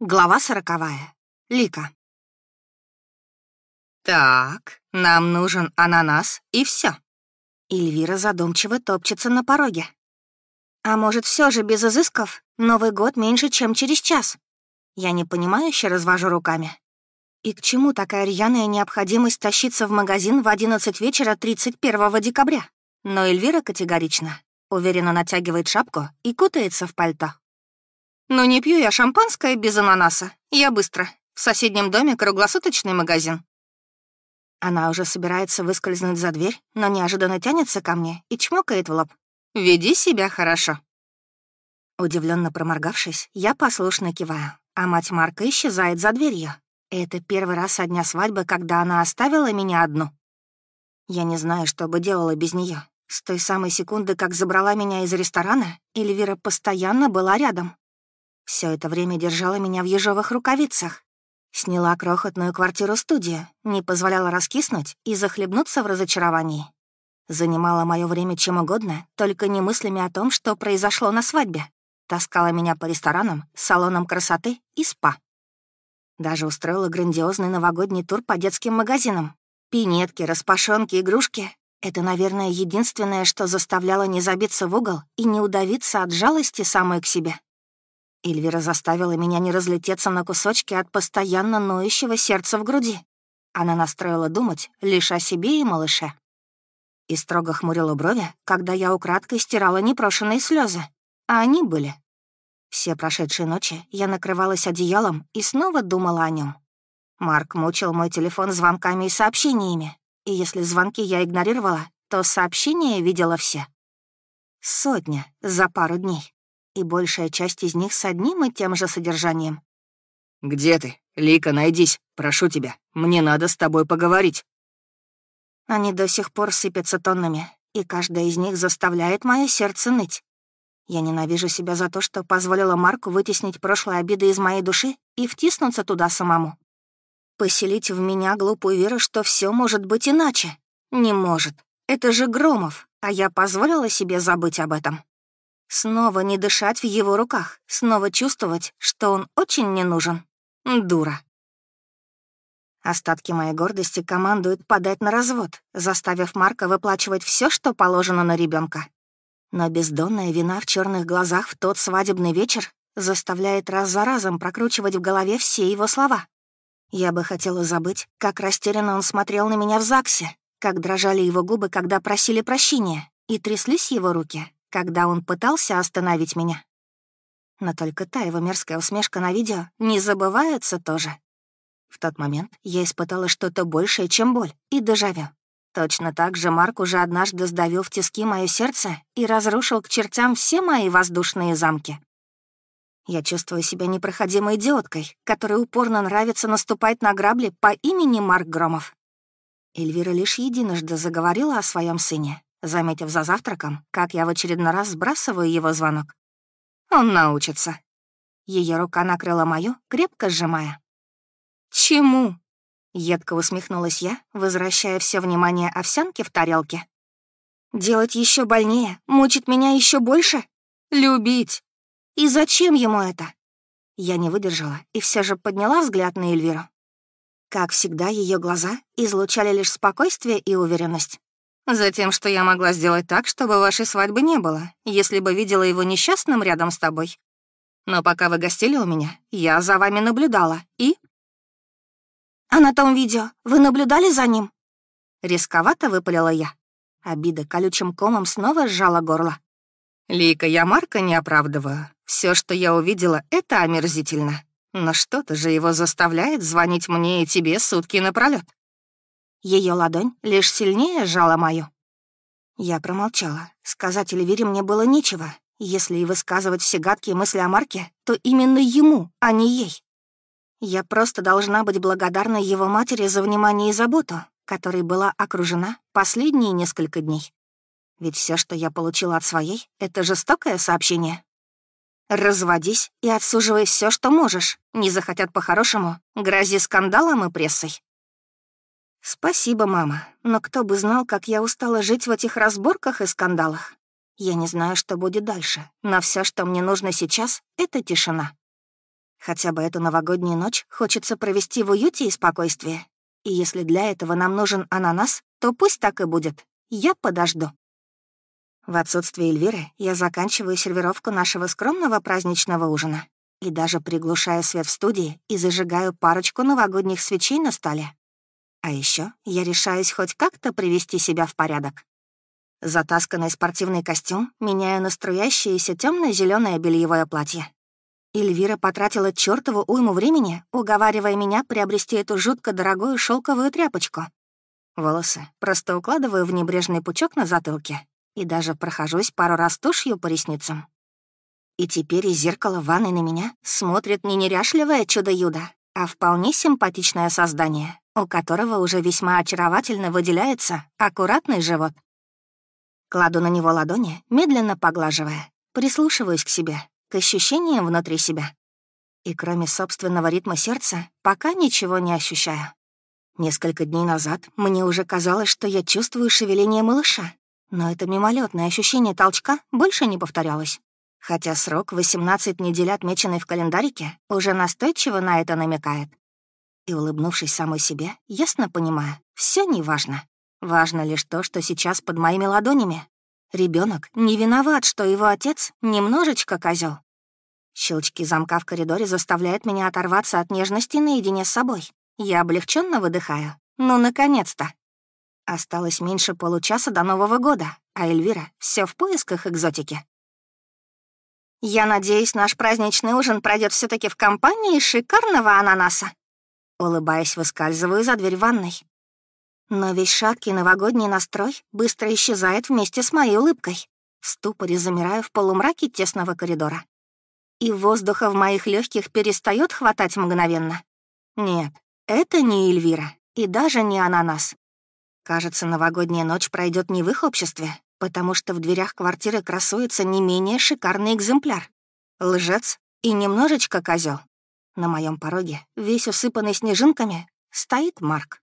Глава сороковая. Лика. «Так, нам нужен ананас, и все. Эльвира задумчиво топчется на пороге. «А может, все же без изысков? Новый год меньше, чем через час?» Я непонимающе развожу руками. И к чему такая рьяная необходимость тащиться в магазин в 11 вечера 31 декабря? Но Эльвира категорично. Уверенно натягивает шапку и кутается в пальто. Но не пью я шампанское без ананаса. Я быстро. В соседнем доме круглосуточный магазин. Она уже собирается выскользнуть за дверь, но неожиданно тянется ко мне и чмокает в лоб. «Веди себя хорошо». Удивленно проморгавшись, я послушно киваю, а мать Марка исчезает за дверью. Это первый раз со дня свадьбы, когда она оставила меня одну. Я не знаю, что бы делала без нее. С той самой секунды, как забрала меня из ресторана, Эльвира постоянно была рядом, все это время держала меня в ежовых рукавицах. Сняла крохотную квартиру-студию, не позволяла раскиснуть и захлебнуться в разочаровании. Занимала мое время чем угодно, только не мыслями о том, что произошло на свадьбе. Таскала меня по ресторанам, салонам красоты и спа. Даже устроила грандиозный новогодний тур по детским магазинам. Пинетки, распашонки, игрушки — это, наверное, единственное, что заставляло не забиться в угол и не удавиться от жалости самой к себе. Эльвира заставила меня не разлететься на кусочки от постоянно ноющего сердца в груди. Она настроила думать лишь о себе и малыше. И строго хмурила брови, когда я украдкой стирала непрошенные слезы, а они были. Все прошедшие ночи я накрывалась одеялом и снова думала о нем. Марк мучил мой телефон звонками и сообщениями, и если звонки я игнорировала, то сообщения видела все. Сотня за пару дней и большая часть из них с одним и тем же содержанием. «Где ты? Лика, найдись, прошу тебя. Мне надо с тобой поговорить». Они до сих пор сыпятся тоннами, и каждая из них заставляет мое сердце ныть. Я ненавижу себя за то, что позволила Марку вытеснить прошлые обиды из моей души и втиснуться туда самому. Поселить в меня глупую веру, что все может быть иначе. Не может. Это же Громов, а я позволила себе забыть об этом. Снова не дышать в его руках, снова чувствовать, что он очень не нужен. Дура. Остатки моей гордости командуют подать на развод, заставив Марка выплачивать все, что положено на ребенка. Но бездонная вина в черных глазах в тот свадебный вечер заставляет раз за разом прокручивать в голове все его слова. Я бы хотела забыть, как растерянно он смотрел на меня в ЗАГСе, как дрожали его губы, когда просили прощения, и тряслись его руки, когда он пытался остановить меня. Но только та его мерзкая усмешка на видео не забывается тоже. В тот момент я испытала что-то большее, чем боль и дежавю. Точно так же Марк уже однажды сдавил в тиски мое сердце и разрушил к чертям все мои воздушные замки. Я чувствую себя непроходимой идиоткой, которой упорно нравится наступать на грабли по имени Марк Громов. Эльвира лишь единожды заговорила о своем сыне, заметив за завтраком, как я в очередной раз сбрасываю его звонок. Он научится. Ее рука накрыла мою, крепко сжимая. «Чему?» — едко усмехнулась я, возвращая все внимание овсянки в тарелке. «Делать еще больнее, мучить меня еще больше? Любить? И зачем ему это?» Я не выдержала и все же подняла взгляд на Эльвиру. Как всегда, ее глаза излучали лишь спокойствие и уверенность. Затем, что я могла сделать так, чтобы вашей свадьбы не было, если бы видела его несчастным рядом с тобой. Но пока вы гостили у меня, я за вами наблюдала, и...» «А на том видео вы наблюдали за ним?» Рисковато выпалила я. Обида колючим комом снова сжала горло. «Лика, я Марка не оправдываю. Все, что я увидела, это омерзительно. Но что-то же его заставляет звонить мне и тебе сутки напролёт. Ее ладонь лишь сильнее сжала мою. Я промолчала. Сказать Эльвире мне было нечего. Если и высказывать все гадкие мысли о Марке, то именно ему, а не ей. Я просто должна быть благодарна его матери за внимание и заботу, которой была окружена последние несколько дней. Ведь все, что я получила от своей, — это жестокое сообщение. Разводись и отсуживай все, что можешь. Не захотят по-хорошему, грози скандалом и прессой. «Спасибо, мама, но кто бы знал, как я устала жить в этих разборках и скандалах. Я не знаю, что будет дальше, но все, что мне нужно сейчас, — это тишина. Хотя бы эту новогоднюю ночь хочется провести в уюте и спокойствии. И если для этого нам нужен ананас, то пусть так и будет. Я подожду. В отсутствие Эльвиры я заканчиваю сервировку нашего скромного праздничного ужина и даже приглушаю свет в студии и зажигаю парочку новогодних свечей на столе. А еще я решаюсь хоть как-то привести себя в порядок. Затасканный спортивный костюм меняю на струящееся темно зеленое бельевое платье. Эльвира потратила чертову уйму времени, уговаривая меня приобрести эту жутко дорогую шелковую тряпочку. Волосы просто укладываю в небрежный пучок на затылке и даже прохожусь пару раз тушью по ресницам. И теперь из зеркала ванной на меня смотрит не неряшливое чудо-юдо, а вполне симпатичное создание, у которого уже весьма очаровательно выделяется аккуратный живот. Кладу на него ладони, медленно поглаживая, прислушиваюсь к себе, к ощущениям внутри себя. И кроме собственного ритма сердца, пока ничего не ощущаю. Несколько дней назад мне уже казалось, что я чувствую шевеление малыша, но это мимолетное ощущение толчка больше не повторялось. Хотя срок 18 недель, отмеченный в календарике, уже настойчиво на это намекает. И, улыбнувшись самой себе, ясно понимаю, все неважно. Важно лишь то, что сейчас под моими ладонями. Ребенок не виноват, что его отец немножечко козел. Щелчки замка в коридоре заставляют меня оторваться от нежности наедине с собой. Я облегченно выдыхаю. Ну, наконец-то. Осталось меньше получаса до Нового года, а Эльвира все в поисках экзотики. «Я надеюсь, наш праздничный ужин пройдет все таки в компании шикарного ананаса». Улыбаясь, выскальзываю за дверь ванной. Но весь шаткий новогодний настрой быстро исчезает вместе с моей улыбкой. В ступоре замираю в полумраке тесного коридора. И воздуха в моих легких перестает хватать мгновенно. Нет, это не Эльвира и даже не ананас. Кажется, новогодняя ночь пройдет не в их обществе, потому что в дверях квартиры красуется не менее шикарный экземпляр. Лжец и немножечко козел. На моем пороге, весь усыпанный снежинками, стоит Марк.